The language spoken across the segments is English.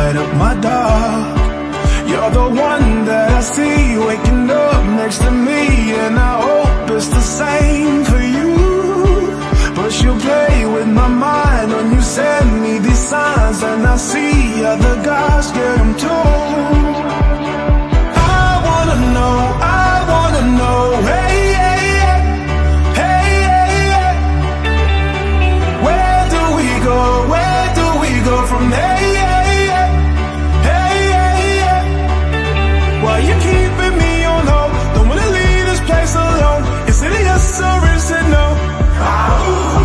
light up my dark. You're the one that I see waking up next to me And I hope it's the same for you. But you play with my mind when you send me these signs And I see other guys get Why you keeping me on hold? Don't wanna leave this place alone Is it a yes or is it no? Oh.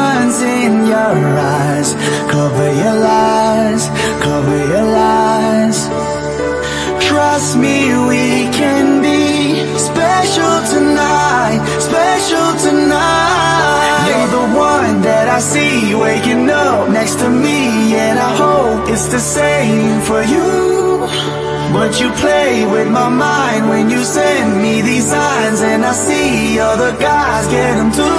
Diamonds in your eyes, cover your lies, cover your lies. Trust me, we can be special tonight, special tonight. You're the one that I see waking up next to me, and I hope it's the same for you. But you play with my mind when you send me these signs, and I see other guys get them too.